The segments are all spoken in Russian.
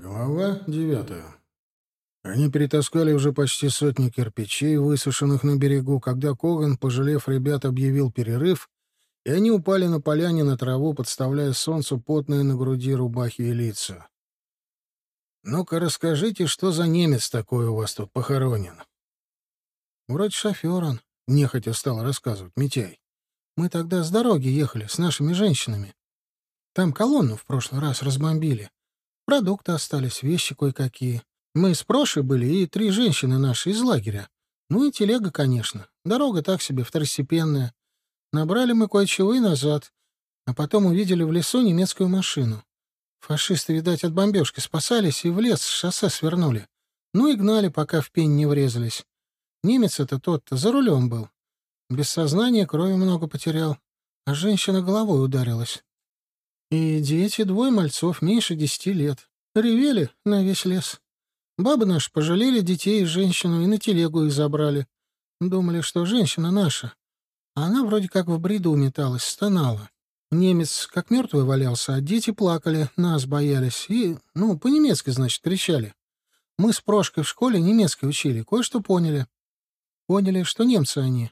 Глава девятая. Они перетаскали уже почти сотню кирпичей, высушенных на берегу, когда Коган, пожалев ребят, объявил перерыв, и они упали на поляне на траву, подставляя солнцу потные на груди рубахи и лица. «Ну-ка расскажите, что за немец такой у вас тут похоронен?» «Вроде шофер он», — нехотя стал рассказывать Митяй. «Мы тогда с дороги ехали с нашими женщинами. Там колонну в прошлый раз разбомбили. Продукты остались, вещи кое-какие. Мы с Прошей были и три женщины наши из лагеря. Ну и телега, конечно. Дорога так себе, второстепенная. Набрали мы кое-чего и назад. А потом увидели в лесу немецкую машину. Фашисты, видать, от бомбежки спасались и в лес с шоссе свернули. Ну и гнали, пока в пень не врезались. Немец это тот-то за рулем был. Без сознания крови много потерял. А женщина головой ударилась. И дети, двое мальцов, меньше десяти лет, ревели на весь лес. Бабы наши пожалели детей и женщину и на телегу их забрали. Думали, что женщина наша. А она вроде как в бреду металась, стонала. Немец как мертвый валялся, а дети плакали, нас боялись. И, ну, по-немецки, значит, кричали. Мы с Прошкой в школе немецкий учили, кое-что поняли. Поняли, что немцы они.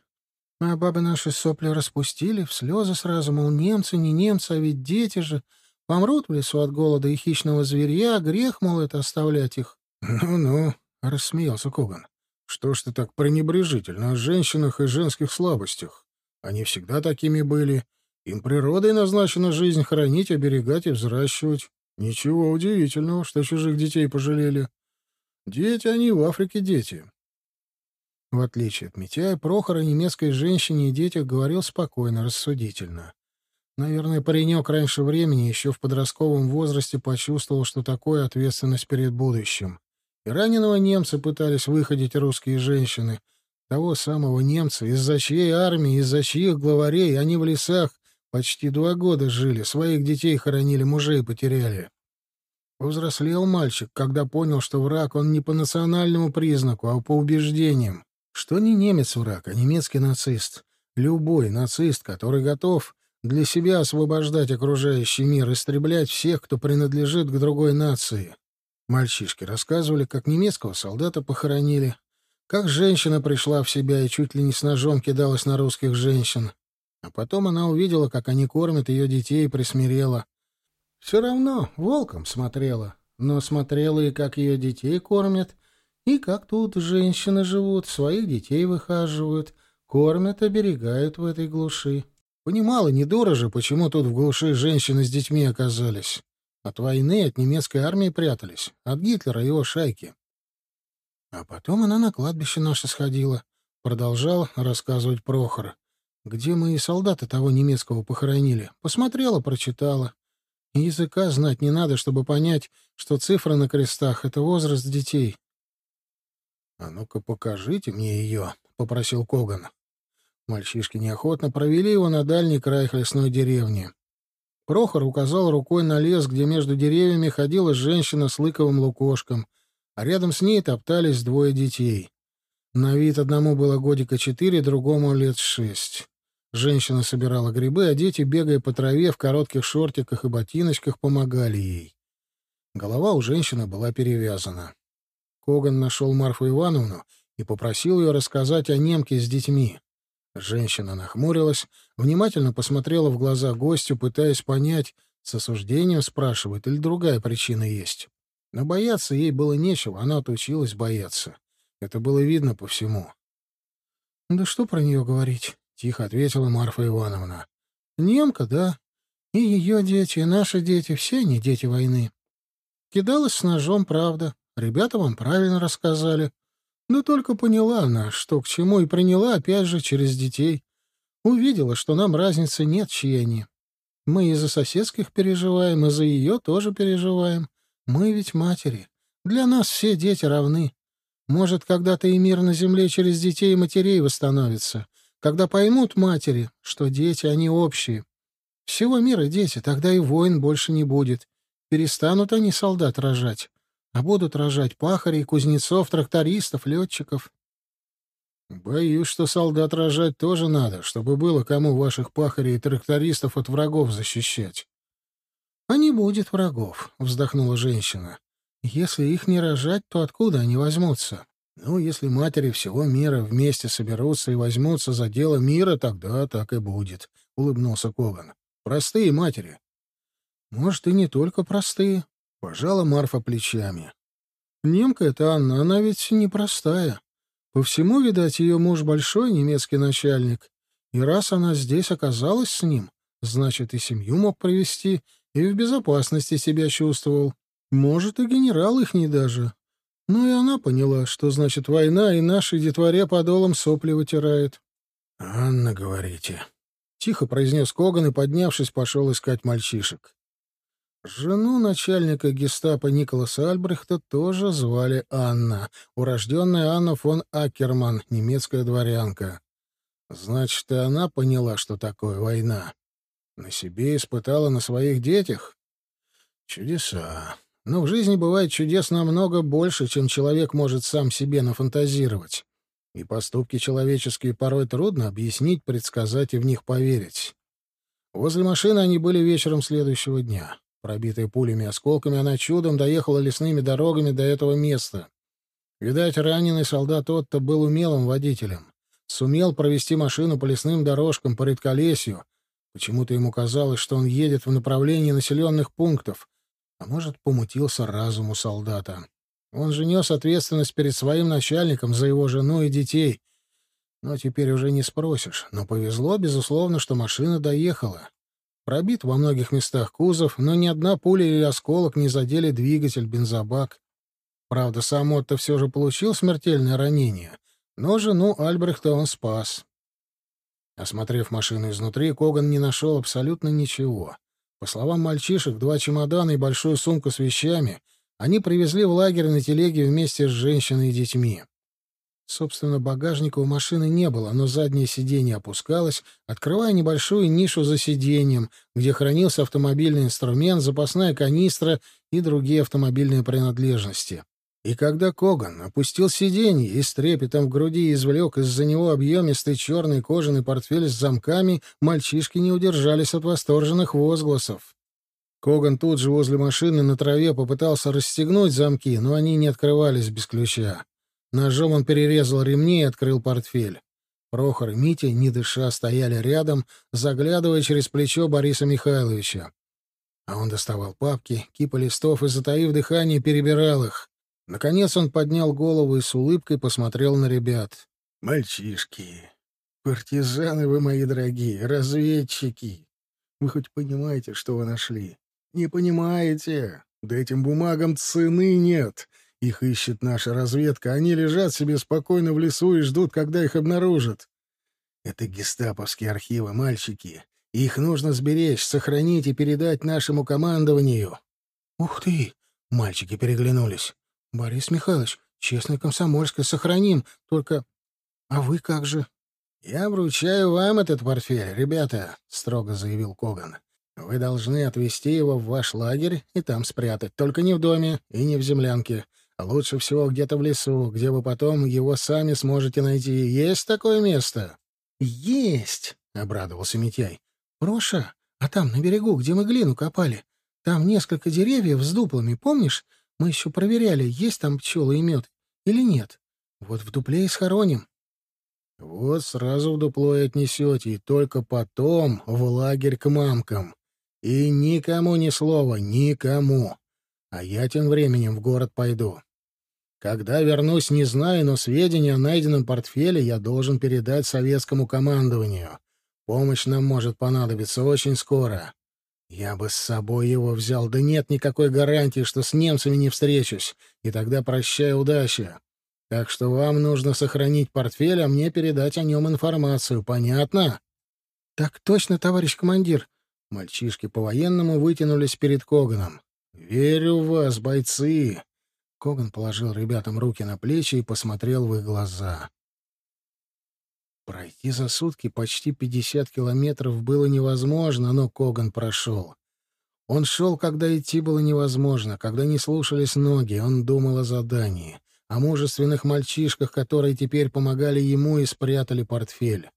А бабы наши сопли распустили, в слезы сразу, мол, немцы, не немцы, а ведь дети же. Помрут в лесу от голода и хищного зверья, грех, мол, это оставлять их. «Ну-ну», — рассмеялся Коган. «Что ж ты так пренебрежительно о женщинах и женских слабостях? Они всегда такими были. Им природой назначена жизнь хранить, оберегать и взращивать. Ничего удивительного, что чужих детей пожалели. Дети они в Африке дети. В отличие от Митяя, Прохор о немецкой женщине и детях говорил спокойно, рассудительно. Наверное, паренек раньше времени, еще в подростковом возрасте, почувствовал, что такое ответственность перед будущим. И раненого немца пытались выходить русские женщины. Того самого немца, из-за чьей армии, из-за чьих главарей они в лесах почти два года жили, своих детей хоронили, мужей потеряли. Повзрослел мальчик, когда понял, что враг он не по национальному признаку, а по убеждениям что не немец враг, а немецкий нацист. Любой нацист, который готов для себя освобождать окружающий мир, истреблять всех, кто принадлежит к другой нации. Мальчишки рассказывали, как немецкого солдата похоронили, как женщина пришла в себя и чуть ли не с ножом кидалась на русских женщин. А потом она увидела, как они кормят ее детей, и присмирела. Все равно волком смотрела, но смотрела и как ее детей кормят, и как тут женщины живут, своих детей выхаживают, кормят, оберегают в этой глуши. Понимала недороже, почему тут в глуши женщины с детьми оказались. От войны, от немецкой армии прятались, от Гитлера и его шайки. А потом она на кладбище наше сходила, продолжал рассказывать Прохор, где мы и солдаты того немецкого похоронили. Посмотрела, прочитала. Языка знать не надо, чтобы понять, что цифра на крестах — это возраст детей. «А ну-ка покажите мне ее», — попросил Коган. Мальчишки неохотно провели его на дальний край лесной деревни. Прохор указал рукой на лес, где между деревьями ходила женщина с лыковым лукошком, а рядом с ней топтались двое детей. На вид одному было годика четыре, другому лет шесть. Женщина собирала грибы, а дети, бегая по траве в коротких шортиках и ботиночках, помогали ей. Голова у женщины была перевязана. Коган нашел Марфу Ивановну и попросил ее рассказать о немке с детьми. Женщина нахмурилась, внимательно посмотрела в глаза гостю, пытаясь понять, с осуждением спрашивает или другая причина есть. Но бояться ей было нечего, она отучилась бояться. Это было видно по всему. «Да что про нее говорить?» — тихо ответила Марфа Ивановна. «Немка, да. И ее дети, и наши дети, все они дети войны. Кидалась с ножом, правда. Ребята вам правильно рассказали. Но только поняла она, что к чему, и приняла опять же через детей. Увидела, что нам разницы нет, чьи они. Мы и за соседских переживаем, и за ее тоже переживаем. Мы ведь матери. Для нас все дети равны. Может, когда-то и мир на земле через детей и матерей восстановится, когда поймут матери, что дети, они общие. Всего мира дети, тогда и войн больше не будет. Перестанут они солдат рожать а будут рожать пахарей, кузнецов, трактористов, летчиков. Боюсь, что солдат рожать тоже надо, чтобы было кому ваших пахарей и трактористов от врагов защищать. — А не будет врагов, — вздохнула женщина. Если их не рожать, то откуда они возьмутся? Ну, если матери всего мира вместе соберутся и возьмутся за дело мира, тогда так и будет, — улыбнулся Коган. Простые матери. Может, и не только простые, — пожала Марфа плечами. Немка эта Анна, она ведь непростая. По всему, видать, ее муж большой немецкий начальник. И раз она здесь оказалась с ним, значит, и семью мог провести, и в безопасности себя чувствовал. Может, и генерал их не даже. Ну и она поняла, что значит война, и нашей детворе подолом сопли вытирает. — Анна, говорите. Тихо произнес Коган и, поднявшись, пошел искать мальчишек. Жену начальника гестапо Николаса Альбрехта тоже звали Анна, урожденная Анна фон Акерман, немецкая дворянка. Значит, и она поняла, что такое война. На себе испытала на своих детях? Чудеса. Но в жизни бывает чудес намного больше, чем человек может сам себе нафантазировать. И поступки человеческие порой трудно объяснить, предсказать и в них поверить. Возле машины они были вечером следующего дня. Пробитая пулями и осколками, она чудом доехала лесными дорогами до этого места. Видать, раненый солдат Отто был умелым водителем. Сумел провести машину по лесным дорожкам, по редколесью. Почему-то ему казалось, что он едет в направлении населенных пунктов, а может, помутился разум у солдата. Он же нес ответственность перед своим начальником за его жену и детей. Но теперь уже не спросишь. Но повезло, безусловно, что машина доехала. Пробит во многих местах кузов, но ни одна пуля или осколок не задели двигатель, бензобак. Правда, сам Отто все же получил смертельное ранение, но жену Альбрехта он спас. Осмотрев машину изнутри, Коган не нашел абсолютно ничего. По словам мальчишек, два чемодана и большую сумку с вещами они привезли в лагерь на телеге вместе с женщиной и детьми. Собственно, багажника у машины не было, но заднее сиденье опускалось, открывая небольшую нишу за сиденьем, где хранился автомобильный инструмент, запасная канистра и другие автомобильные принадлежности. И когда Коган опустил сиденье и с трепетом в груди извлек из-за него объемистый черный кожаный портфель с замками, мальчишки не удержались от восторженных возгласов. Коган тут же возле машины на траве попытался расстегнуть замки, но они не открывались без ключа. Ножом он перерезал ремни и открыл портфель. Прохор и Митя, не дыша, стояли рядом, заглядывая через плечо Бориса Михайловича. А он доставал папки, кипа листов и, затаив дыхание, перебирал их. Наконец он поднял голову и с улыбкой посмотрел на ребят. «Мальчишки, партизаны вы мои дорогие, разведчики. Вы хоть понимаете, что вы нашли? Не понимаете? Да этим бумагам цены нет. Их ищет наша разведка. Они лежат себе спокойно в лесу и ждут, когда их обнаружат. Это гестаповские архивы, мальчики. Их нужно сберечь, сохранить и передать нашему командованию. Ух ты! Мальчики переглянулись. — Борис Михайлович, честно комсомольское сохраним, только... А вы как же? — Я вручаю вам этот портфель, ребята, — строго заявил Коган. — Вы должны отвезти его в ваш лагерь и там спрятать, только не в доме и не в землянке. Лучше всего где-то в лесу, где вы потом его сами сможете найти. Есть такое место? — Есть, — обрадовался Митяй. — Проша, а там, на берегу, где мы глину копали, там несколько деревьев с дуплами, помнишь? Мы еще проверяли, есть там пчелы и мед или нет. Вот в дупле и схороним. Вот сразу в дупло и отнесете, и только потом в лагерь к мамкам. И никому ни слова, никому. А я тем временем в город пойду. Когда вернусь, не знаю, но сведения о найденном портфеле я должен передать советскому командованию. Помощь нам может понадобиться очень скоро. Я бы с собой его взял, да нет никакой гарантии, что с немцами не встречусь, и тогда прощай удача. Так что вам нужно сохранить портфель, а мне передать о нем информацию, понятно? — Так точно, товарищ командир. Мальчишки по-военному вытянулись перед Коганом. — Верю в вас, бойцы. Коган положил ребятам руки на плечи и посмотрел в их глаза. Пройти за сутки почти 50 километров было невозможно, но Коган прошел. Он шел, когда идти было невозможно, когда не слушались ноги, он думал о задании, о мужественных мальчишках, которые теперь помогали ему и спрятали портфель.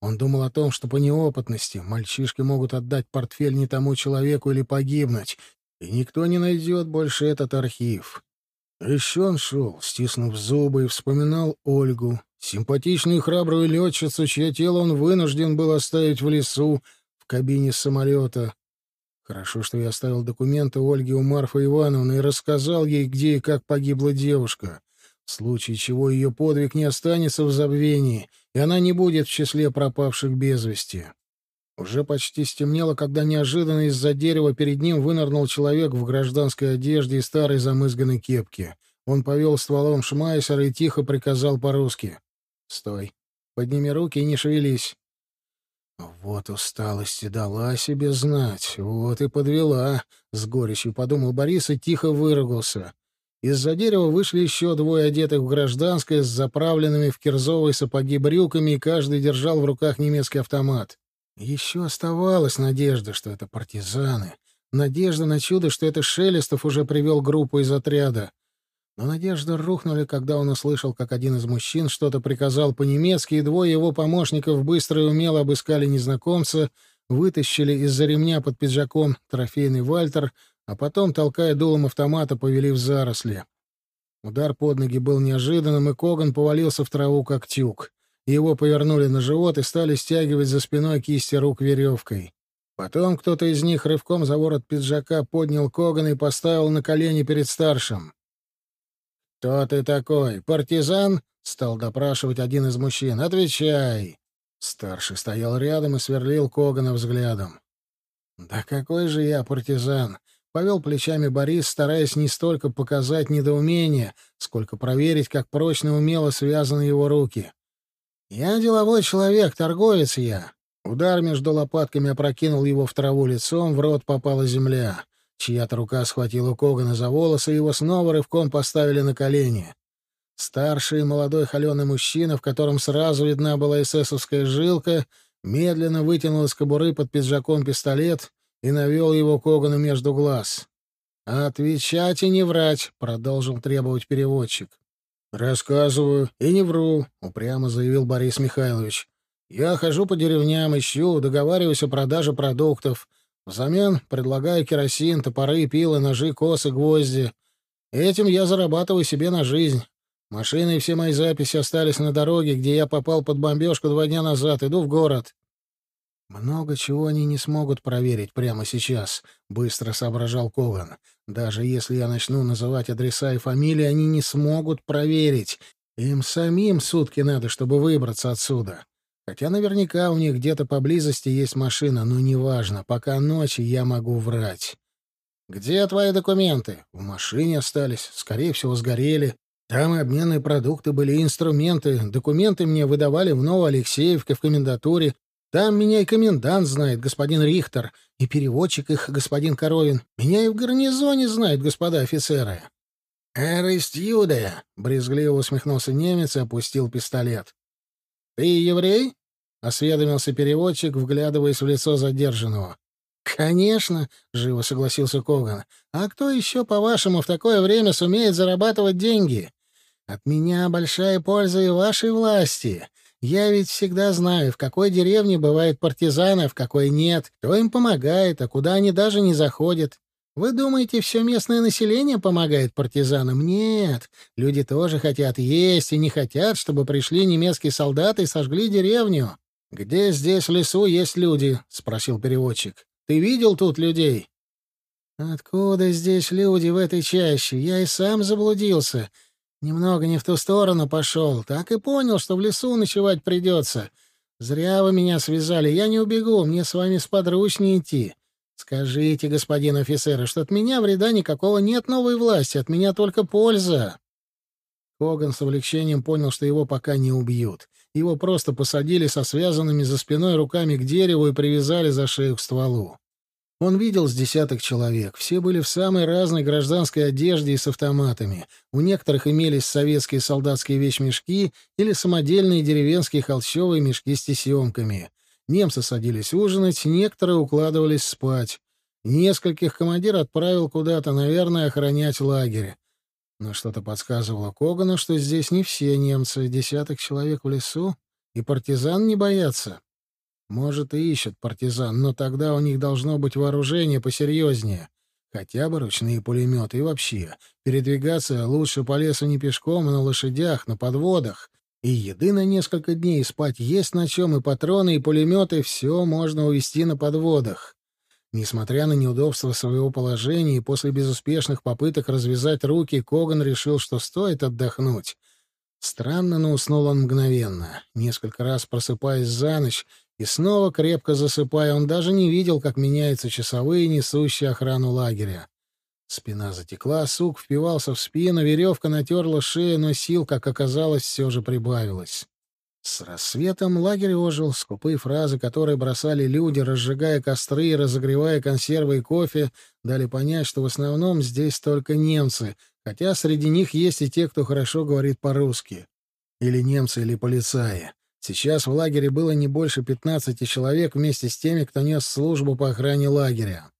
Он думал о том, что по неопытности мальчишки могут отдать портфель не тому человеку или погибнуть, и никто не найдет больше этот архив. Еще он шел, стиснув зубы, и вспоминал Ольгу, симпатичную и храбрую летчицу, чье тело он вынужден был оставить в лесу, в кабине самолета. Хорошо, что я оставил документы Ольге у Марфы Ивановны и рассказал ей, где и как погибла девушка, в случае чего ее подвиг не останется в забвении, и она не будет в числе пропавших без вести. Уже почти стемнело, когда неожиданно из-за дерева перед ним вынырнул человек в гражданской одежде и старой замызганной кепке. Он повел стволом Шмайсера и тихо приказал по-русски. «Стой. Подними руки и не шевелись». «Вот усталость и дала себе знать, вот и подвела», — с горечью подумал Борис и тихо выругался. Из-за дерева вышли еще двое одетых в гражданское с заправленными в кирзовые сапоги брюками, и каждый держал в руках немецкий автомат. Еще оставалась надежда, что это партизаны. Надежда на чудо, что это Шелестов уже привел группу из отряда. Но надежды рухнули, когда он услышал, как один из мужчин что-то приказал по-немецки, и двое его помощников быстро и умело обыскали незнакомца, вытащили из-за ремня под пиджаком трофейный вальтер, а потом, толкая дулом автомата, повели в заросли. Удар под ноги был неожиданным, и Коган повалился в траву, как тюк. Его повернули на живот и стали стягивать за спиной кисти рук веревкой. Потом кто-то из них рывком за ворот пиджака поднял Когана и поставил на колени перед старшим. «Кто ты такой? Партизан?» — стал допрашивать один из мужчин. «Отвечай!» Старший стоял рядом и сверлил Когана взглядом. «Да какой же я партизан!» — повел плечами Борис, стараясь не столько показать недоумение, сколько проверить, как прочно умело связаны его руки. «Я деловой человек, торговец я». Удар между лопатками опрокинул его в траву лицом, в рот попала земля. Чья-то рука схватила Когана за волосы, и его снова рывком поставили на колени. Старший молодой холеный мужчина, в котором сразу видна была эсэсовская жилка, медленно вытянул из кобуры под пиджаком пистолет и навел его Когану между глаз. «Отвечать и не врать», — продолжил требовать переводчик. «Рассказываю и не вру», — упрямо заявил Борис Михайлович. «Я хожу по деревням, ищу, договариваюсь о продаже продуктов. Взамен предлагаю керосин, топоры, пилы, ножи, косы, гвозди. Этим я зарабатываю себе на жизнь. Машины и все мои записи остались на дороге, где я попал под бомбежку два дня назад. Иду в город. Много чего они не смогут проверить прямо сейчас, быстро соображал Коган. Даже если я начну называть адреса и фамилии, они не смогут проверить. Им самим сутки надо, чтобы выбраться отсюда. Хотя наверняка у них где-то поблизости есть машина, но неважно, пока ночи я могу врать. «Где твои документы?» «В машине остались. Скорее всего, сгорели. Там и обменные продукты были, инструменты. Документы мне выдавали в Новоалексеевке, в комендатуре. Там меня и комендант знает, господин Рихтер, и переводчик их, господин Коровин. Меня и в гарнизоне знают, господа офицеры. — Эрест Юда! — брезгливо усмехнулся немец и опустил пистолет. — Ты еврей? — осведомился переводчик, вглядываясь в лицо задержанного. — Конечно, — живо согласился Коган. — А кто еще, по-вашему, в такое время сумеет зарабатывать деньги? От меня большая польза и вашей власти. Я ведь всегда знаю, в какой деревне бывают партизаны, а в какой нет, кто им помогает, а куда они даже не заходят. Вы думаете, все местное население помогает партизанам? Нет. Люди тоже хотят есть и не хотят, чтобы пришли немецкие солдаты и сожгли деревню. «Где здесь в лесу есть люди?» — спросил переводчик. «Ты видел тут людей?» «Откуда здесь люди в этой чаще? Я и сам заблудился. Немного не в ту сторону пошел. Так и понял, что в лесу ночевать придется. Зря вы меня связали. Я не убегу. Мне с вами сподручнее идти. Скажите, господин офицер, что от меня вреда никакого нет новой власти. От меня только польза. Коган с облегчением понял, что его пока не убьют. Его просто посадили со связанными за спиной руками к дереву и привязали за шею к стволу. Он видел с десяток человек. Все были в самой разной гражданской одежде и с автоматами. У некоторых имелись советские солдатские вещмешки или самодельные деревенские холщовые мешки с тесемками. Немцы садились ужинать, некоторые укладывались спать. Нескольких командир отправил куда-то, наверное, охранять лагерь. Но что-то подсказывало Когану, что здесь не все немцы, десяток человек в лесу, и партизан не боятся. Может, и ищут партизан, но тогда у них должно быть вооружение посерьезнее. Хотя бы ручные пулеметы и вообще. Передвигаться лучше по лесу не пешком, а на лошадях, на подводах. И еды на несколько дней, и спать есть на чем, и патроны, и пулеметы — все можно увезти на подводах. Несмотря на неудобство своего положения и после безуспешных попыток развязать руки, Коган решил, что стоит отдохнуть. Странно, но уснул он мгновенно. Несколько раз просыпаясь за ночь и снова крепко засыпая, он даже не видел, как меняются часовые, несущие охрану лагеря. Спина затекла, сук впивался в спину, веревка натерла шею, но сил, как оказалось, все же прибавилось. С рассветом лагерь ожил, скупые фразы, которые бросали люди, разжигая костры и разогревая консервы и кофе, дали понять, что в основном здесь только немцы, хотя среди них есть и те, кто хорошо говорит по-русски. Или немцы, или полицаи. Сейчас в лагере было не больше пятнадцати человек вместе с теми, кто нес службу по охране лагеря.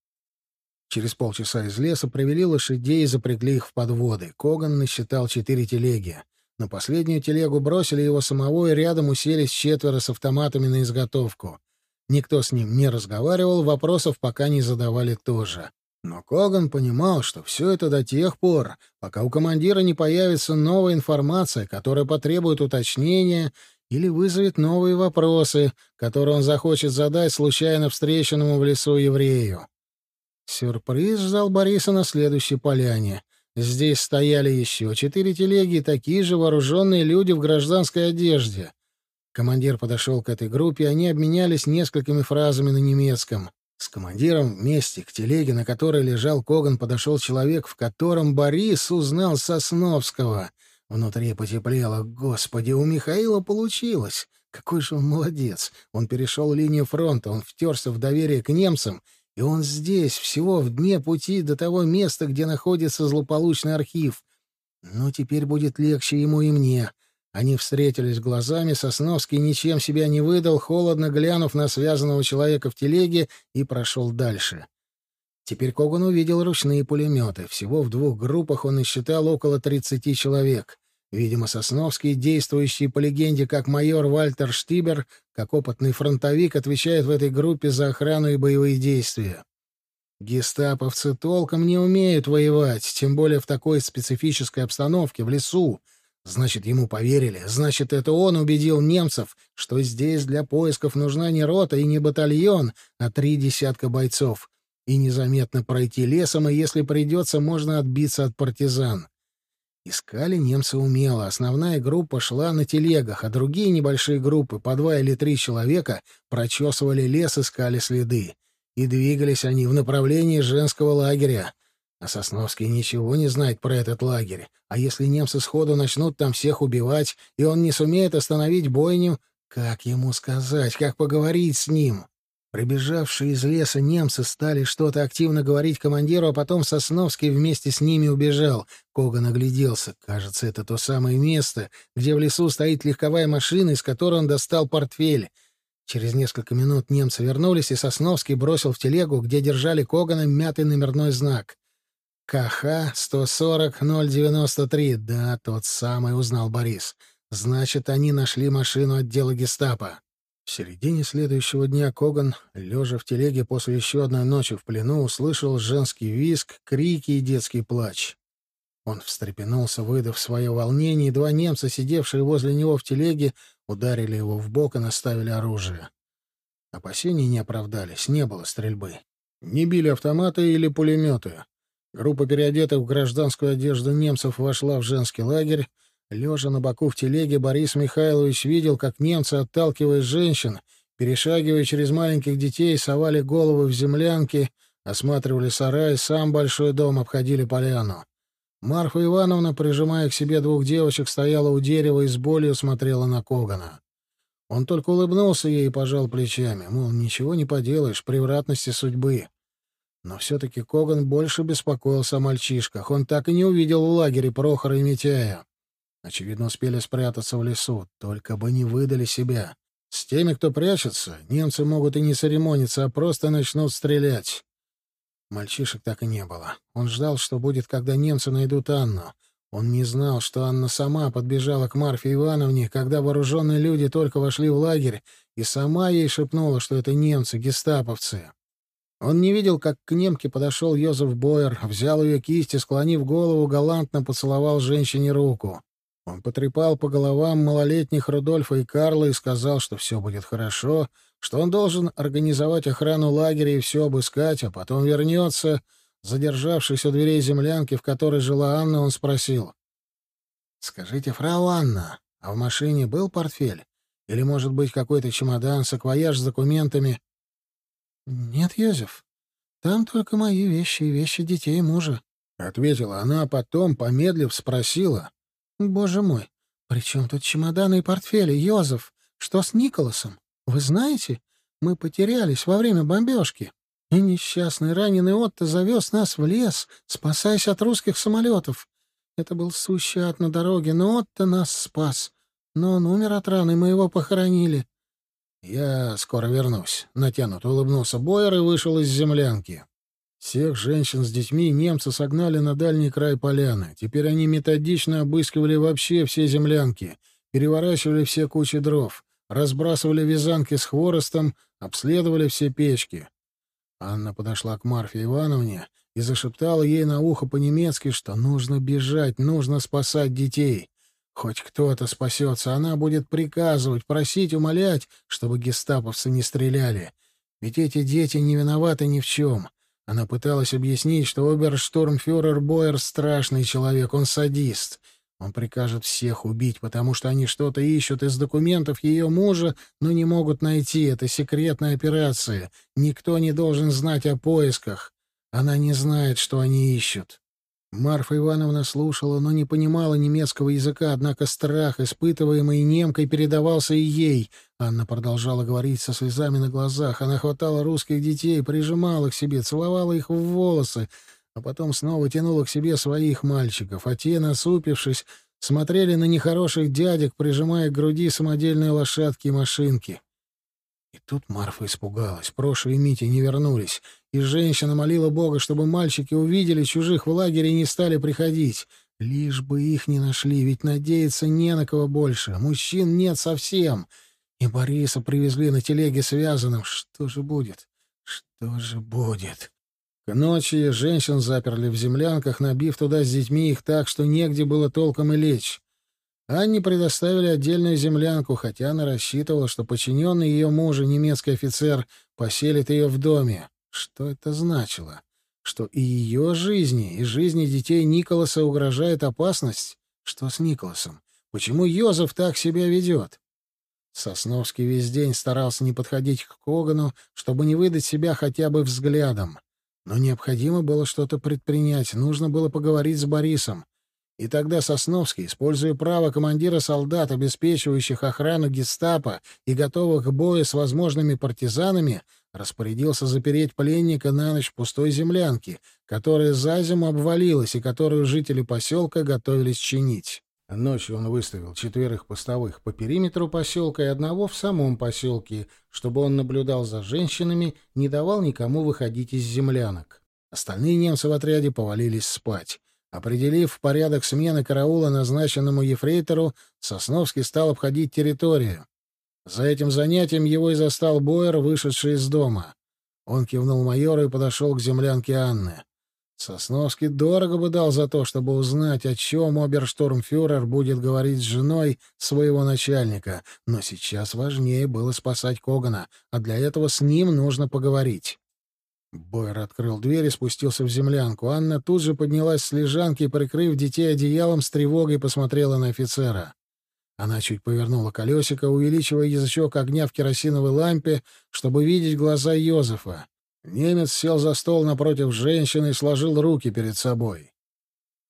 Через полчаса из леса привели лошадей и запрягли их в подводы. Коган насчитал четыре телеги. На последнюю телегу бросили его самого, и рядом уселись четверо с автоматами на изготовку. Никто с ним не разговаривал, вопросов пока не задавали тоже. Но Коган понимал, что все это до тех пор, пока у командира не появится новая информация, которая потребует уточнения или вызовет новые вопросы, которые он захочет задать случайно встреченному в лесу еврею. Сюрприз ждал Бориса на следующей поляне. Здесь стояли еще четыре телеги и такие же вооруженные люди в гражданской одежде. Командир подошел к этой группе, они обменялись несколькими фразами на немецком. С командиром вместе к телеге, на которой лежал Коган, подошел человек, в котором Борис узнал Сосновского. Внутри потеплело. Господи, у Михаила получилось. Какой же он молодец. Он перешел линию фронта, он втерся в доверие к немцам — и он здесь, всего в дне пути до того места, где находится злополучный архив. Но теперь будет легче ему и мне. Они встретились глазами, Сосновский ничем себя не выдал, холодно глянув на связанного человека в телеге, и прошел дальше. Теперь Коган увидел ручные пулеметы. Всего в двух группах он насчитал около 30 человек. Видимо, Сосновский, действующий по легенде как майор Вальтер Штибер, как опытный фронтовик, отвечает в этой группе за охрану и боевые действия. Гестаповцы толком не умеют воевать, тем более в такой специфической обстановке, в лесу. Значит, ему поверили. Значит, это он убедил немцев, что здесь для поисков нужна не рота и не батальон, а три десятка бойцов. И незаметно пройти лесом, и если придется, можно отбиться от партизан. Искали немцы умело. Основная группа шла на телегах, а другие небольшие группы, по два или три человека, прочесывали лес, искали следы. И двигались они в направлении женского лагеря. А Сосновский ничего не знает про этот лагерь. А если немцы сходу начнут там всех убивать, и он не сумеет остановить бойню, как ему сказать, как поговорить с ним? Прибежавшие из леса немцы стали что-то активно говорить командиру, а потом Сосновский вместе с ними убежал. Коган огляделся. Кажется, это то самое место, где в лесу стоит легковая машина, из которой он достал портфель. Через несколько минут немцы вернулись, и Сосновский бросил в телегу, где держали Когана, мятый номерной знак. КХ-140-093. Да, тот самый, узнал Борис. Значит, они нашли машину отдела гестапо. В середине следующего дня Коган, лежа в телеге после еще одной ночи в плену, услышал женский визг, крики и детский плач. Он встрепенулся, выдав свое волнение, и два немца, сидевшие возле него в телеге, ударили его в бок и наставили оружие. Опасения не оправдались, не было стрельбы. Не били автоматы или пулеметы. Группа переодетых в гражданскую одежду немцев вошла в женский лагерь, Лежа на боку в телеге, Борис Михайлович видел, как немцы, отталкивая женщин, перешагивая через маленьких детей, совали головы в землянки, осматривали сарай, сам большой дом, обходили поляну. Марфа Ивановна, прижимая к себе двух девочек, стояла у дерева и с болью смотрела на Когана. Он только улыбнулся ей и пожал плечами, мол, ничего не поделаешь, превратности судьбы. Но все-таки Коган больше беспокоился о мальчишках. Он так и не увидел в лагере Прохора и Митяя. Очевидно, успели спрятаться в лесу, только бы не выдали себя. С теми, кто прячется, немцы могут и не церемониться, а просто начнут стрелять. Мальчишек так и не было. Он ждал, что будет, когда немцы найдут Анну. Он не знал, что Анна сама подбежала к Марфе Ивановне, когда вооруженные люди только вошли в лагерь, и сама ей шепнула, что это немцы, гестаповцы. Он не видел, как к немке подошел Йозеф Бойер, взял ее кисть и, склонив голову, галантно поцеловал женщине руку. Он потрепал по головам малолетних Рудольфа и Карла и сказал, что все будет хорошо, что он должен организовать охрану лагеря и все обыскать, а потом вернется. Задержавшись у дверей землянки, в которой жила Анна, он спросил. «Скажите, фрау Анна, а в машине был портфель? Или, может быть, какой-то чемодан, саквояж с документами?» «Нет, Йозеф, там только мои вещи и вещи детей мужа», — ответила она, а потом, помедлив, спросила. «Боже мой, при чем тут чемоданы и портфели, Йозеф? Что с Николасом? Вы знаете, мы потерялись во время бомбежки, и несчастный раненый Отто завез нас в лес, спасаясь от русских самолетов. Это был сущий ад на дороге, но Отто нас спас. Но он умер от раны, мы его похоронили. «Я скоро вернусь», — натянут улыбнулся Бойер и вышел из землянки. Всех женщин с детьми немцы согнали на дальний край поляны. Теперь они методично обыскивали вообще все землянки, переворачивали все кучи дров, разбрасывали вязанки с хворостом, обследовали все печки. Анна подошла к Марфе Ивановне и зашептала ей на ухо по-немецки, что нужно бежать, нужно спасать детей. Хоть кто-то спасется, она будет приказывать, просить, умолять, чтобы гестаповцы не стреляли. Ведь эти дети не виноваты ни в чем. Она пыталась объяснить, что оберштурмфюрер Бойер — страшный человек, он садист. Он прикажет всех убить, потому что они что-то ищут из документов ее мужа, но не могут найти. Это секретная операция. Никто не должен знать о поисках. Она не знает, что они ищут. Марфа Ивановна слушала, но не понимала немецкого языка, однако страх, испытываемый немкой, передавался и ей — Анна продолжала говорить со слезами на глазах. Она хватала русских детей, прижимала к себе, целовала их в волосы, а потом снова тянула к себе своих мальчиков. А те, насупившись, смотрели на нехороших дядек, прижимая к груди самодельные лошадки и машинки. Тут Марфа испугалась. Проша и Митя не вернулись. И женщина молила Бога, чтобы мальчики увидели чужих в лагере и не стали приходить. Лишь бы их не нашли, ведь надеяться не на кого больше. Мужчин нет совсем. И Бориса привезли на телеге связанным. Что же будет? Что же будет? К ночи женщин заперли в землянках, набив туда с детьми их так, что негде было толком и лечь. Анне предоставили отдельную землянку, хотя она рассчитывала, что подчиненный ее мужа, немецкий офицер, поселит ее в доме. Что это значило? Что и ее жизни, и жизни детей Николаса угрожает опасность? Что с Николасом? Почему Йозеф так себя ведет? Сосновский весь день старался не подходить к Когану, чтобы не выдать себя хотя бы взглядом. Но необходимо было что-то предпринять, нужно было поговорить с Борисом. И тогда Сосновский, используя право командира солдат, обеспечивающих охрану гестапо и готовых к бою с возможными партизанами, распорядился запереть пленника на ночь в пустой землянке, которая за зиму обвалилась и которую жители поселка готовились чинить. Ночью он выставил четверых постовых по периметру поселка и одного в самом поселке, чтобы он наблюдал за женщинами, не давал никому выходить из землянок. Остальные немцы в отряде повалились спать. Определив порядок смены караула назначенному ефрейтору, Сосновский стал обходить территорию. За этим занятием его и застал Бойер, вышедший из дома. Он кивнул майору и подошел к землянке Анны. Сосновский дорого бы дал за то, чтобы узнать, о чем оберштурмфюрер будет говорить с женой своего начальника, но сейчас важнее было спасать Когана, а для этого с ним нужно поговорить. Бойер открыл дверь и спустился в землянку. Анна тут же поднялась с лежанки и, прикрыв детей одеялом, с тревогой посмотрела на офицера. Она чуть повернула колесико, увеличивая язычок огня в керосиновой лампе, чтобы видеть глаза Йозефа. Немец сел за стол напротив женщины и сложил руки перед собой.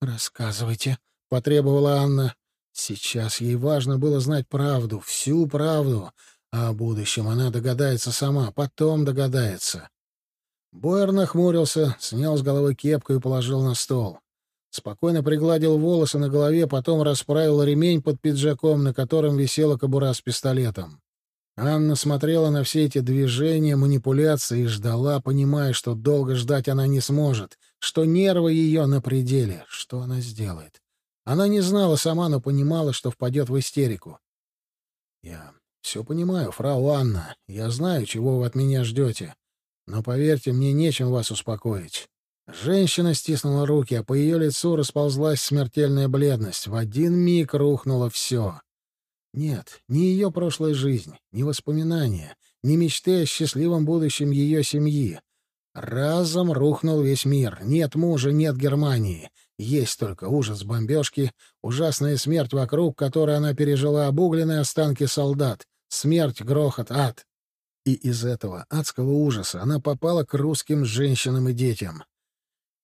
«Рассказывайте», — потребовала Анна. Сейчас ей важно было знать правду, всю правду, а о будущем она догадается сама, потом догадается. Бойер нахмурился, снял с головы кепку и положил на стол. Спокойно пригладил волосы на голове, потом расправил ремень под пиджаком, на котором висела кобура с пистолетом. Анна смотрела на все эти движения, манипуляции и ждала, понимая, что долго ждать она не сможет, что нервы ее на пределе. Что она сделает? Она не знала сама, но понимала, что впадет в истерику. «Я все понимаю, фрау Анна. Я знаю, чего вы от меня ждете. Но, поверьте, мне нечем вас успокоить. Женщина стиснула руки, а по ее лицу расползлась смертельная бледность. В один миг рухнуло все. Нет, ни ее прошлая жизнь, ни воспоминания, ни мечты о счастливом будущем ее семьи. Разом рухнул весь мир. Нет мужа, нет Германии. Есть только ужас бомбежки, ужасная смерть вокруг, которой она пережила, обугленные останки солдат, смерть, грохот, ад. И из этого адского ужаса она попала к русским женщинам и детям.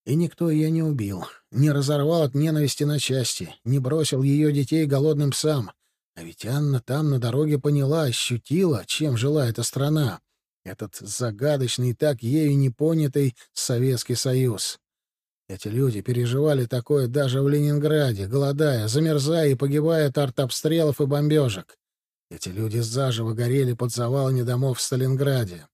И никто ее не убил, не разорвал от ненависти на части, не бросил ее детей голодным псам. А ведь Анна там на дороге поняла, ощутила, чем жила эта страна. Этот загадочный, так ею не понятый Советский Союз. Эти люди переживали такое даже в Ленинграде, голодая, замерзая и погибая от артобстрелов и бомбежек. Эти люди заживо горели под завалами домов в Сталинграде.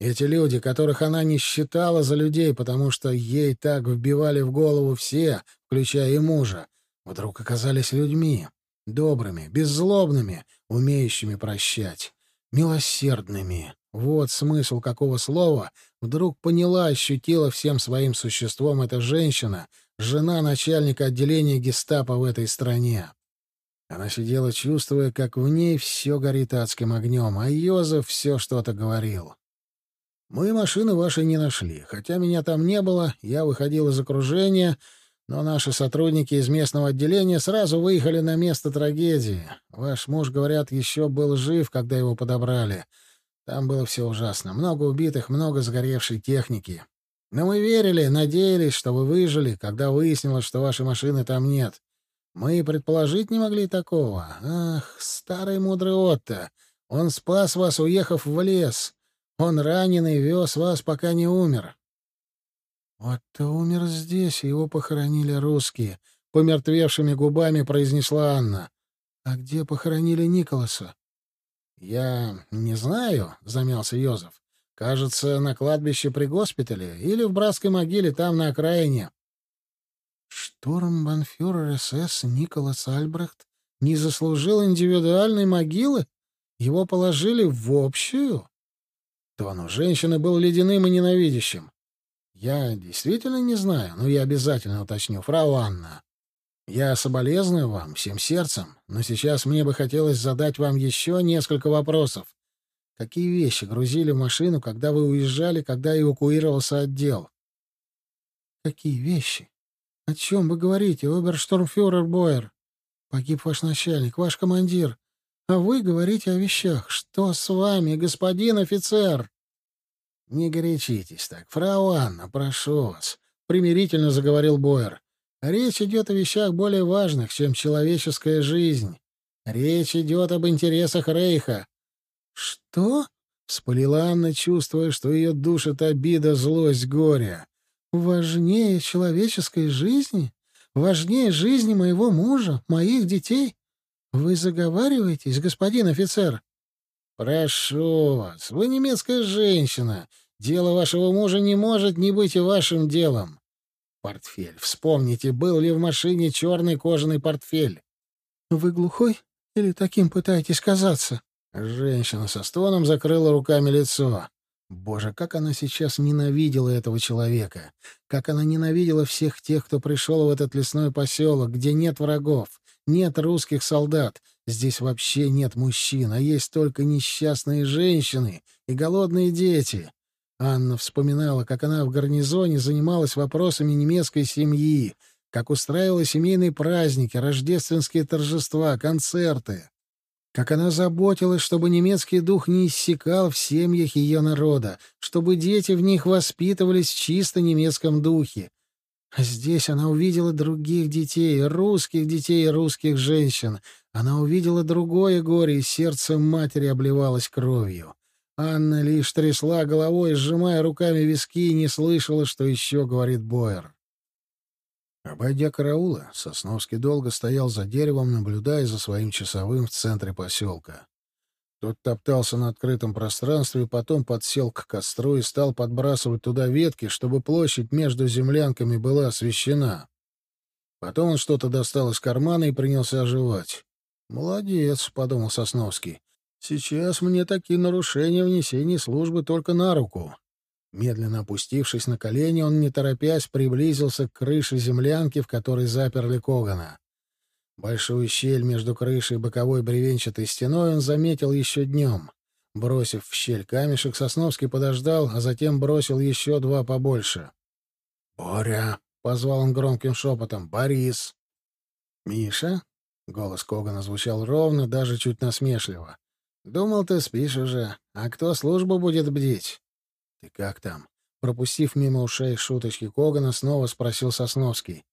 Эти люди, которых она не считала за людей, потому что ей так вбивали в голову все, включая и мужа, вдруг оказались людьми, добрыми, беззлобными, умеющими прощать, милосердными. Вот смысл какого слова вдруг поняла, ощутила всем своим существом эта женщина, жена начальника отделения гестапо в этой стране. Она сидела, чувствуя, как в ней все горит адским огнем, а Йозеф все что-то говорил. «Мы машины вашей не нашли. Хотя меня там не было, я выходил из окружения, но наши сотрудники из местного отделения сразу выехали на место трагедии. Ваш муж, говорят, еще был жив, когда его подобрали. Там было все ужасно. Много убитых, много сгоревшей техники. Но мы верили, надеялись, что вы выжили, когда выяснилось, что вашей машины там нет. Мы предположить не могли такого. Ах, старый мудрый Отто! Он спас вас, уехав в лес. Он раненый вез вас, пока не умер. Отто умер здесь, его похоронили русские. Помертвевшими губами произнесла Анна. А где похоронили Николаса? «Я не знаю», — замялся Йозеф. «Кажется, на кладбище при госпитале или в братской могиле там на окраине». «Штурмбанфюрер СС Николас Альбрехт не заслужил индивидуальной могилы? Его положили в общую?» Тон у женщины был ледяным и ненавидящим. «Я действительно не знаю, но я обязательно уточню, фрау Анна. Я соболезную вам всем сердцем, но сейчас мне бы хотелось задать вам еще несколько вопросов. Какие вещи грузили в машину, когда вы уезжали, когда эвакуировался отдел? Какие вещи? О чем вы говорите, оберштурмфюрер Бойер? Погиб ваш начальник, ваш командир. А вы говорите о вещах. Что с вами, господин офицер? Не горячитесь так, фрау Анна, прошу вас, примирительно заговорил Бойер. Речь идет о вещах более важных, чем человеческая жизнь. Речь идет об интересах Рейха. Что? Вспылила Анна, чувствуя, что ее душит обида, злость, горе. Важнее человеческой жизни? Важнее жизни моего мужа, моих детей? Вы заговариваетесь, господин офицер? Прошу вас, вы немецкая женщина. Дело вашего мужа не может не быть и вашим делом. Портфель. Вспомните, был ли в машине черный кожаный портфель. «Вы глухой? Или таким пытаетесь казаться?» Женщина со стоном закрыла руками лицо. Боже, как она сейчас ненавидела этого человека! Как она ненавидела всех тех, кто пришел в этот лесной поселок, где нет врагов, нет русских солдат, здесь вообще нет мужчин, а есть только несчастные женщины и голодные дети. Анна вспоминала, как она в гарнизоне занималась вопросами немецкой семьи, как устраивала семейные праздники, рождественские торжества, концерты, как она заботилась, чтобы немецкий дух не иссякал в семьях ее народа, чтобы дети в них воспитывались в чисто немецком духе. А здесь она увидела других детей, русских детей и русских женщин. Она увидела другое горе, и сердце матери обливалось кровью. Анна лишь трясла головой, сжимая руками виски, и не слышала, что еще говорит Бойер. Обойдя караула, Сосновский долго стоял за деревом, наблюдая за своим часовым в центре поселка. Тот топтался на открытом пространстве, потом подсел к костру и стал подбрасывать туда ветки, чтобы площадь между землянками была освещена. Потом он что-то достал из кармана и принялся оживать. «Молодец», — подумал Сосновский. Сейчас мне такие нарушения внесения службы только на руку. Медленно опустившись на колени, он, не торопясь, приблизился к крыше землянки, в которой заперли Когана. Большую щель между крышей и боковой бревенчатой стеной он заметил еще днем. Бросив в щель камешек, Сосновский подождал, а затем бросил еще два побольше. «Боря!» — позвал он громким шепотом. «Борис!» «Миша?» — голос Когана звучал ровно, даже чуть насмешливо. «Думал, ты спишь уже. А кто службу будет бдить?» «Ты как там?» Пропустив мимо ушей шуточки Когана, снова спросил Сосновский.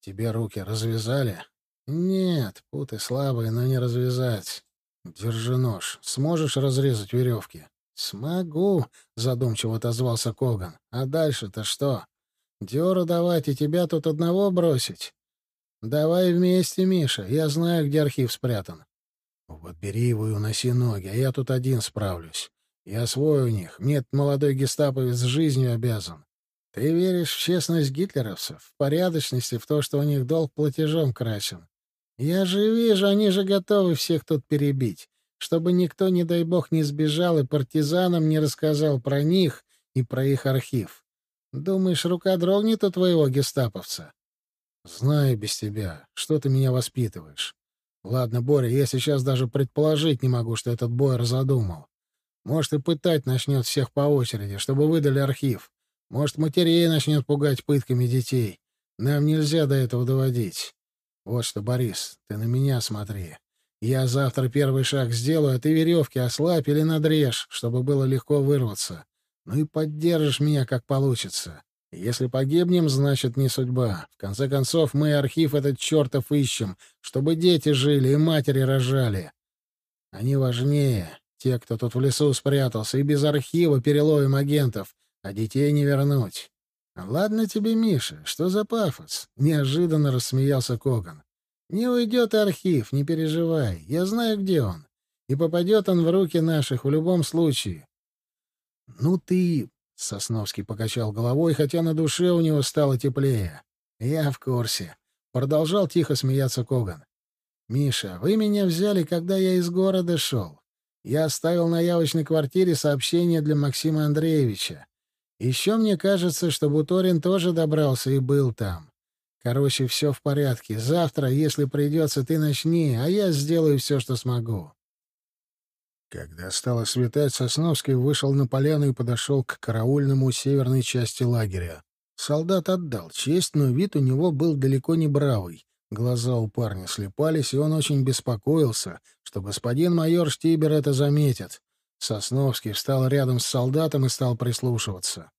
«Тебе руки развязали?» «Нет, путы слабые, но не развязать. Держи нож. Сможешь разрезать веревки?» «Смогу», — задумчиво отозвался Коган. «А дальше-то что? Дёру давать и тебя тут одного бросить? Давай вместе, Миша. Я знаю, где архив спрятан». «Вот бери его и уноси ноги, а я тут один справлюсь. Я свой у них. Мне этот молодой гестаповец жизнью обязан. Ты веришь в честность гитлеровцев, в порядочность и в то, что у них долг платежом красен. Я же вижу, они же готовы всех тут перебить, чтобы никто, не дай бог, не сбежал и партизанам не рассказал про них и про их архив. Думаешь, рука дрогнет у твоего гестаповца? Знаю без тебя. Что ты меня воспитываешь? Ладно, Боря, я сейчас даже предположить не могу, что этот Бойер задумал. Может, и пытать начнет всех по очереди, чтобы выдали архив. Может, матерей начнет пугать пытками детей. Нам нельзя до этого доводить. Вот что, Борис, ты на меня смотри. Я завтра первый шаг сделаю, а ты веревки ослабь или надрежь, чтобы было легко вырваться. Ну и поддержишь меня, как получится. Если погибнем, значит, не судьба. В конце концов, мы архив этот чертов ищем, чтобы дети жили и матери рожали. Они важнее. Те, кто тут в лесу спрятался, и без архива переловим агентов, а детей не вернуть. «Ладно тебе, Миша, что за пафос?» — неожиданно рассмеялся Коган. «Не уйдет архив, не переживай. Я знаю, где он. И попадет он в руки наших в любом случае». «Ну ты...» — Сосновский покачал головой, хотя на душе у него стало теплее. «Я в курсе». Продолжал тихо смеяться Коган. «Миша, вы меня взяли, когда я из города шел. Я оставил на явочной квартире сообщение для Максима Андреевича. Еще мне кажется, что Буторин тоже добрался и был там. Короче, все в порядке. Завтра, если придется, ты начни, а я сделаю все, что смогу. Когда стало светать, Сосновский вышел на поляну и подошел к караульному северной части лагеря. Солдат отдал честь, но вид у него был далеко не бравый. Глаза у парня слепались, и он очень беспокоился, что господин майор Штибер это заметит. Сосновский встал рядом с солдатом и стал прислушиваться.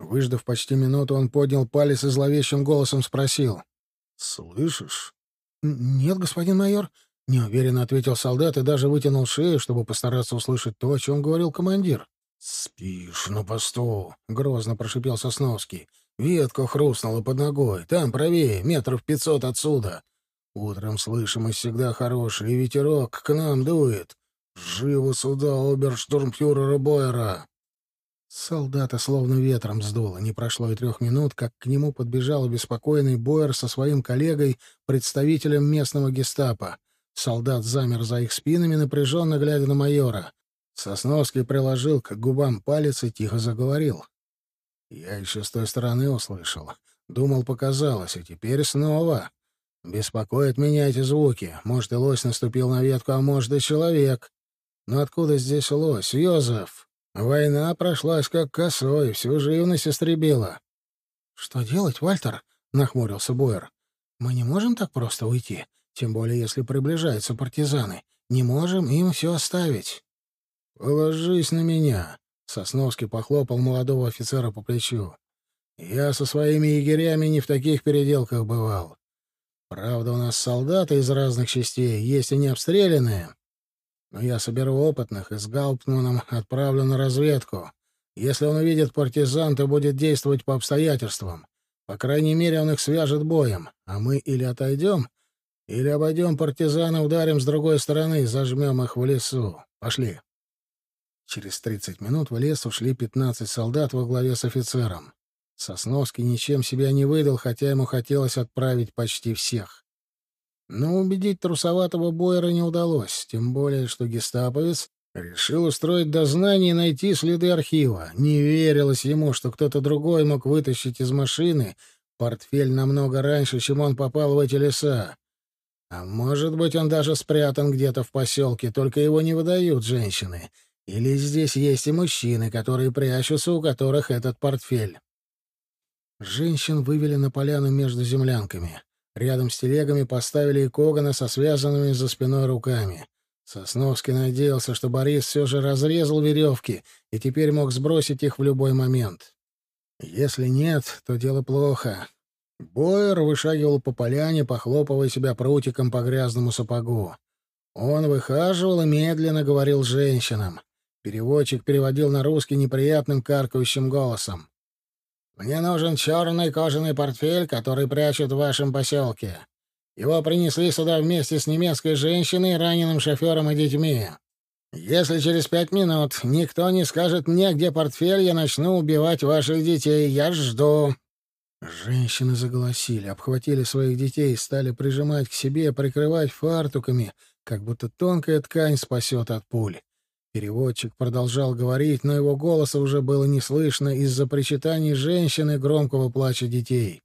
Выждав почти минуту, он поднял палец и зловещим голосом спросил. «Слышишь?» «Нет, господин майор», — неуверенно ответил солдат и даже вытянул шею, чтобы постараться услышать то, о чем говорил командир. «Спишь на посту», — грозно прошипел Сосновский. Ветка хрустнула под ногой. Там, правее, метров пятьсот отсюда. Утром слышимость всегда хорошая, и ветерок к нам дует. Живо сюда, оберштурмфюрера Бойера!» Солдата словно ветром сдуло. Не прошло и трех минут, как к нему подбежал обеспокоенный Бойер со своим коллегой, представителем местного гестапо. Солдат замер за их спинами, напряженно глядя на майора. Сосновский приложил к губам палец и тихо заговорил. Я еще с той стороны услышал. Думал, показалось, и теперь снова. Беспокоят меня эти звуки. Может, и лось наступил на ветку, а может, и человек. Но откуда здесь лось, Йозеф? Война прошлась как косой, всю живность истребила. — Что делать, Вальтер? — нахмурился Бойер. — Мы не можем так просто уйти, тем более если приближаются партизаны. Не можем им все оставить. — Положись на меня. Сосновский похлопал молодого офицера по плечу. «Я со своими егерями не в таких переделках бывал. Правда, у нас солдаты из разных частей, есть и не обстрелянные. Но я соберу опытных и с Гауптманом отправлю на разведку. Если он увидит партизан, то будет действовать по обстоятельствам. По крайней мере, он их свяжет боем, а мы или отойдем, или обойдем партизана, ударим с другой стороны, зажмем их в лесу. Пошли». Через тридцать минут в лес ушли пятнадцать солдат во главе с офицером. Сосновский ничем себя не выдал, хотя ему хотелось отправить почти всех. Но убедить трусоватого Бойера не удалось, тем более, что гестаповец Решил устроить дознание и найти следы архива. Не верилось ему, что кто-то другой мог вытащить из машины портфель намного раньше, чем он попал в эти леса. А может быть, он даже спрятан где-то в поселке, только его не выдают женщины. Или здесь есть и мужчины, которые прячутся, у которых этот портфель. Женщин вывели на поляну между землянками. Рядом с телегами поставили и Когана со связанными за спиной руками. Сосновский надеялся, что Борис все же разрезал веревки и теперь мог сбросить их в любой момент. Если нет, то дело плохо. Бойер вышагивал по поляне, похлопывая себя прутиком по грязному сапогу. Он выхаживал и медленно говорил женщинам. Переводчик переводил на русский неприятным каркающим голосом. «Мне нужен черный кожаный портфель, который прячут в вашем поселке. Его принесли сюда вместе с немецкой женщиной, раненым шофером и детьми. Если через пять минут никто не скажет мне, где портфель, я начну убивать ваших детей. Я жду». Женщины заголосили, обхватили своих детей, стали прижимать к себе, прикрывать фартуками, как будто тонкая ткань спасет от пуль. Переводчик продолжал говорить, но его голоса уже было не слышно из-за причитаний женщины громкого плача детей.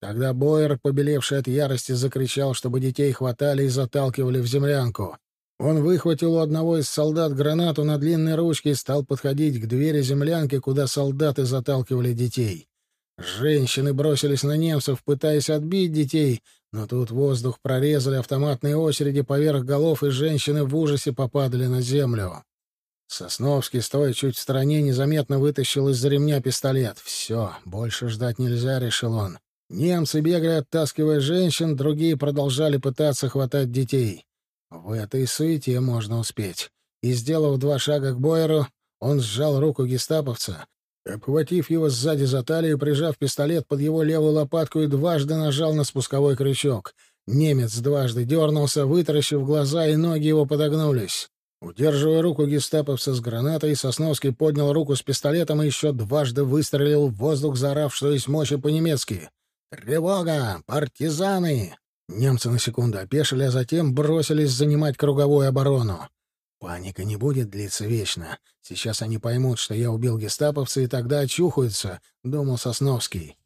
Тогда Бойер, побелевший от ярости, закричал, чтобы детей хватали и заталкивали в землянку. Он выхватил у одного из солдат гранату на длинной ручке и стал подходить к двери землянки, куда солдаты заталкивали детей. Женщины бросились на немцев, пытаясь отбить детей, но тут воздух прорезали автоматные очереди поверх голов, и женщины в ужасе попадали на землю. Сосновский, стоя чуть в стороне, незаметно вытащил из-за ремня пистолет. «Все, больше ждать нельзя», — решил он. Немцы бегали, оттаскивая женщин, другие продолжали пытаться хватать детей. В этой суете можно успеть. И, сделав два шага к Бойеру, он сжал руку гестаповца, обхватив его сзади за талию, прижав пистолет под его левую лопатку и дважды нажал на спусковой крючок. Немец дважды дернулся, вытаращив глаза, и ноги его подогнулись. Удерживая руку гестаповца с гранатой, Сосновский поднял руку с пистолетом и еще дважды выстрелил в воздух, заорав, что есть мочи по-немецки. «Тревога! Партизаны!» Немцы на секунду опешили, а затем бросились занимать круговую оборону. «Паника не будет длиться вечно. Сейчас они поймут, что я убил гестаповца, и тогда очухаются», — думал Сосновский.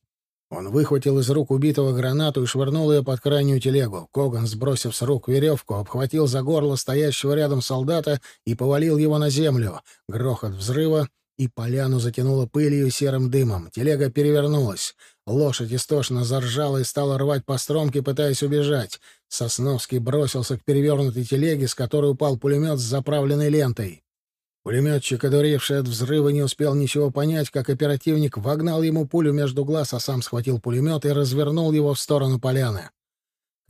Он выхватил из рук убитого гранату и швырнул ее под крайнюю телегу. Коган, сбросив с рук веревку, обхватил за горло стоящего рядом солдата и повалил его на землю. Грохот взрыва, и поляну затянуло пылью и серым дымом. Телега перевернулась. Лошадь истошно заржала и стала рвать по стромке, пытаясь убежать. Сосновский бросился к перевернутой телеге, с которой упал пулемет с заправленной лентой. Пулеметчик, одуревший от взрыва, не успел ничего понять, как оперативник вогнал ему пулю между глаз, а сам схватил пулемет и развернул его в сторону поляны.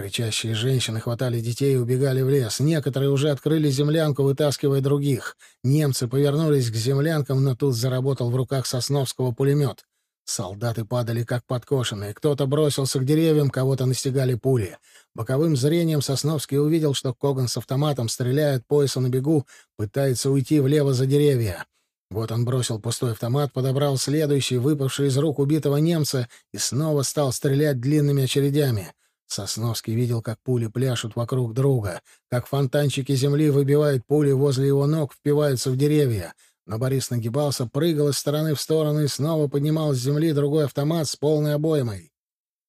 Кричащие женщины хватали детей и убегали в лес. Некоторые уже открыли землянку, вытаскивая других. Немцы повернулись к землянкам, но тут заработал в руках Сосновского пулемет. Солдаты падали как подкошенные. Кто-то бросился к деревьям, кого-то настигали пули. Боковым зрением Сосновский увидел, что Коган с автоматом стреляет пояса на бегу, пытается уйти влево за деревья. Вот он бросил пустой автомат, подобрал следующий, выпавший из рук убитого немца, и снова стал стрелять длинными очередями. Сосновский видел, как пули пляшут вокруг друга, как фонтанчики земли выбивают пули возле его ног, впиваются в деревья. Но Борис нагибался, прыгал из стороны в сторону и снова поднимал с земли другой автомат с полной обоймой.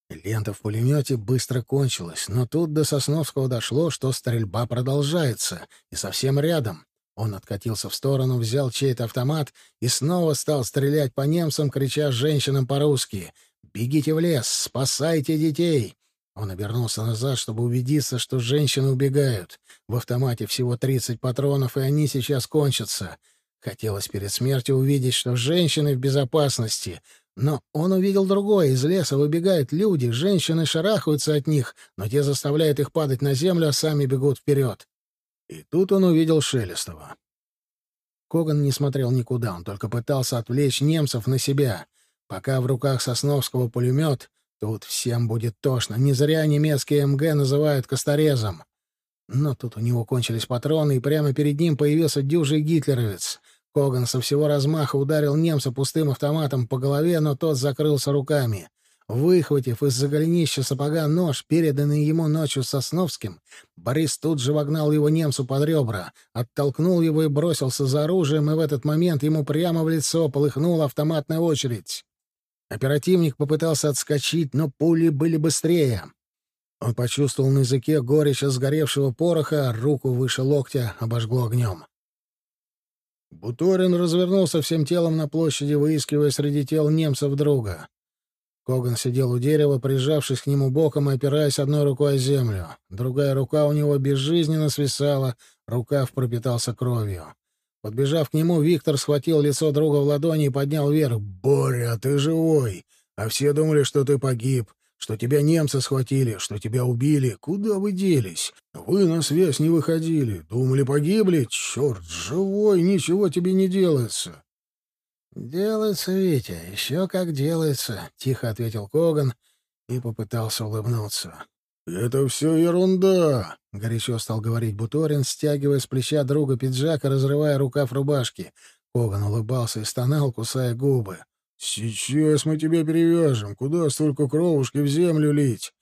Лента в пулемете быстро кончилась, но тут до Сосновского дошло, что стрельба продолжается, и совсем рядом. Он откатился в сторону, взял чей-то автомат и снова стал стрелять по немцам, крича женщинам по-русски «Бегите в лес! Спасайте детей!» Он обернулся назад, чтобы убедиться, что женщины убегают. В автомате всего 30 патронов, и они сейчас кончатся. Хотелось перед смертью увидеть, что женщины в безопасности. Но он увидел другое. Из леса выбегают люди, женщины шарахаются от них, но те заставляют их падать на землю, а сами бегут вперед. И тут он увидел Шелестова. Коган не смотрел никуда, он только пытался отвлечь немцев на себя. Пока в руках Сосновского пулемет, Тут всем будет тошно. Не зря немецкие МГ называют косторезом. Но тут у него кончились патроны, и прямо перед ним появился дюжий гитлеровец. Коган со всего размаха ударил немца пустым автоматом по голове, но тот закрылся руками. Выхватив из-за голенища сапога нож, переданный ему ночью Сосновским, Борис тут же вогнал его немцу под ребра, оттолкнул его и бросился за оружием, и в этот момент ему прямо в лицо полыхнула автоматная очередь. Оперативник попытался отскочить, но пули были быстрее. Он почувствовал на языке горечь сгоревшего пороха, руку выше локтя обожгло огнем. Буторин развернулся всем телом на площади, выискивая среди тел немцев друга. Коган сидел у дерева, прижавшись к нему боком и опираясь одной рукой о землю. Другая рука у него безжизненно свисала, рукав пропитался кровью. Подбежав к нему, Виктор схватил лицо друга в ладони и поднял вверх. «Боря, ты живой! А все думали, что ты погиб, что тебя немцы схватили, что тебя убили. Куда вы делись? Вы на связь не выходили. Думали, погибли? Черт, живой, ничего тебе не делается!» «Делается, Витя, еще как делается», — тихо ответил Коган и попытался улыбнуться. «Это все ерунда», — горячо стал говорить Буторин, стягивая с плеча друга пиджак и разрывая рукав рубашки. Коган улыбался и стонал, кусая губы. «Сейчас мы тебя перевяжем. Куда столько кровушки в землю лить?»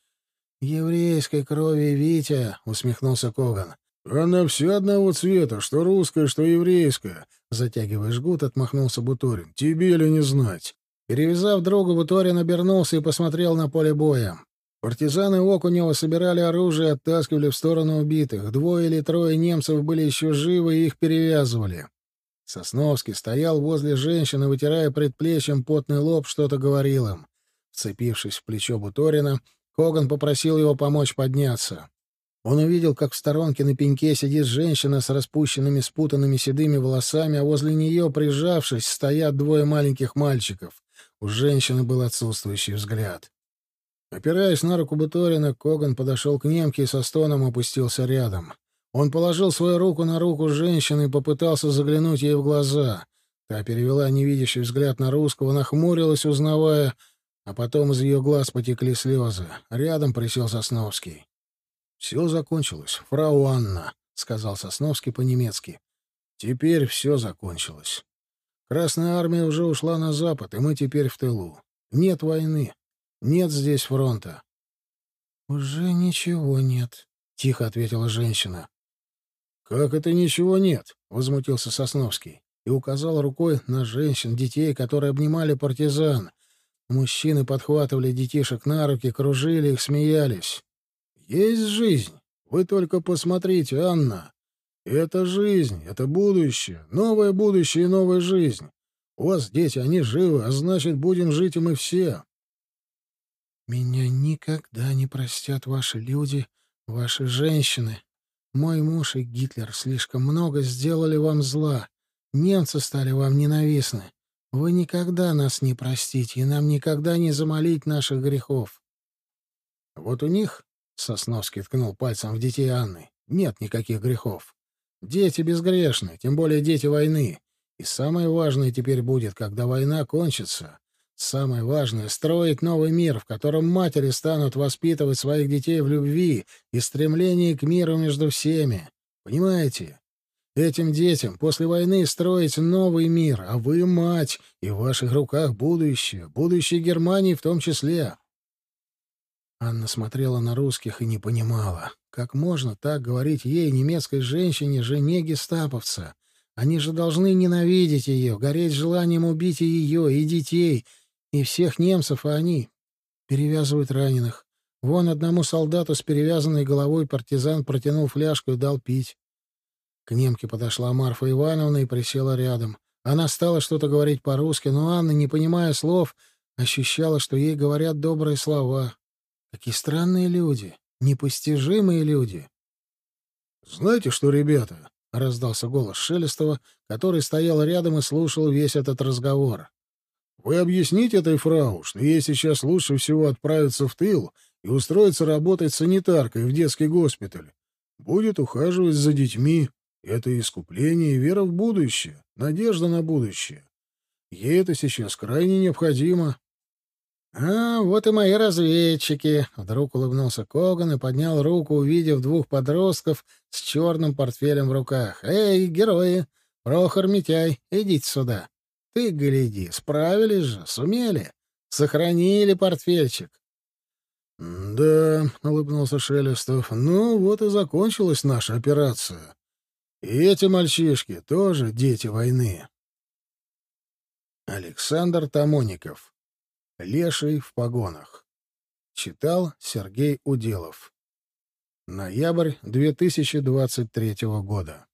«Еврейской крови, Витя», — усмехнулся Коган. «Она все одного цвета, что русская, что еврейская», — затягивая жгут, отмахнулся Буторин. «Тебе ли не знать?» Перевязав друга, Буторин обернулся и посмотрел на поле боя. Партизаны Окунева собирали оружие и оттаскивали в сторону убитых. Двое или трое немцев были еще живы и их перевязывали. Сосновский стоял возле женщины, вытирая предплечьем потный лоб, что-то говорил им. Вцепившись в плечо Буторина, Коган попросил его помочь подняться. Он увидел, как в сторонке на пеньке сидит женщина с распущенными спутанными седыми волосами, а возле нее, прижавшись, стоят двое маленьких мальчиков. У женщины был отсутствующий взгляд. Опираясь на руку Буторина, Коган подошел к немке и со стоном опустился рядом. Он положил свою руку на руку женщины и попытался заглянуть ей в глаза. Та перевела невидящий взгляд на русского, нахмурилась, узнавая, а потом из ее глаз потекли слезы. Рядом присел Сосновский. «Все закончилось, фрау Анна», — сказал Сосновский по-немецки. «Теперь все закончилось. Красная армия уже ушла на запад, и мы теперь в тылу. Нет войны. Нет здесь фронта». «Уже ничего нет», — тихо ответила женщина. «Как это ничего нет?» — возмутился Сосновский и указал рукой на женщин, детей, которые обнимали партизан. Мужчины подхватывали детишек на руки, кружили их, смеялись. Есть жизнь. Вы только посмотрите, Анна. Это жизнь, это будущее, новое будущее и новая жизнь. У вас дети, они живы, а значит, будем жить и мы все. Меня никогда не простят ваши люди, ваши женщины. Мой муж и Гитлер слишком много сделали вам зла. Немцы стали вам ненавистны. Вы никогда нас не простите, и нам никогда не замолить наших грехов. Вот у них Сосновский ткнул пальцем в детей Анны. Нет никаких грехов. Дети безгрешны, тем более дети войны. И самое важное теперь будет, когда война кончится. Самое важное — строить новый мир, в котором матери станут воспитывать своих детей в любви и стремлении к миру между всеми. Понимаете? Этим детям после войны строить новый мир, а вы — мать, и в ваших руках будущее, будущее Германии в том числе. Анна смотрела на русских и не понимала, как можно так говорить ей, немецкой женщине, жене гестаповца. Они же должны ненавидеть ее, гореть желанием убить и ее, и детей, и всех немцев, а они перевязывают раненых. Вон одному солдату с перевязанной головой партизан протянул фляжку и дал пить. К немке подошла Марфа Ивановна и присела рядом. Она стала что-то говорить по-русски, но Анна, не понимая слов, ощущала, что ей говорят добрые слова. Какие странные люди, непостижимые люди. «Знаете что, ребята?» — раздался голос Шелестова, который стоял рядом и слушал весь этот разговор. «Вы объясните этой фрау, что ей сейчас лучше всего отправиться в тыл и устроиться работать санитаркой в детский госпиталь. Будет ухаживать за детьми. Это искупление и вера в будущее, надежда на будущее. Ей это сейчас крайне необходимо. «А, вот и мои разведчики!» — вдруг улыбнулся Коган и поднял руку, увидев двух подростков с черным портфелем в руках. «Эй, герои! Прохор Митяй, идите сюда! Ты гляди, справились же, сумели! Сохранили портфельчик. «Да», — улыбнулся Шелестов, — «ну вот и закончилась наша операция. И эти мальчишки тоже дети войны». Александр Тамоников. «Леший в погонах». Читал Сергей Уделов. Ноябрь 2023 года.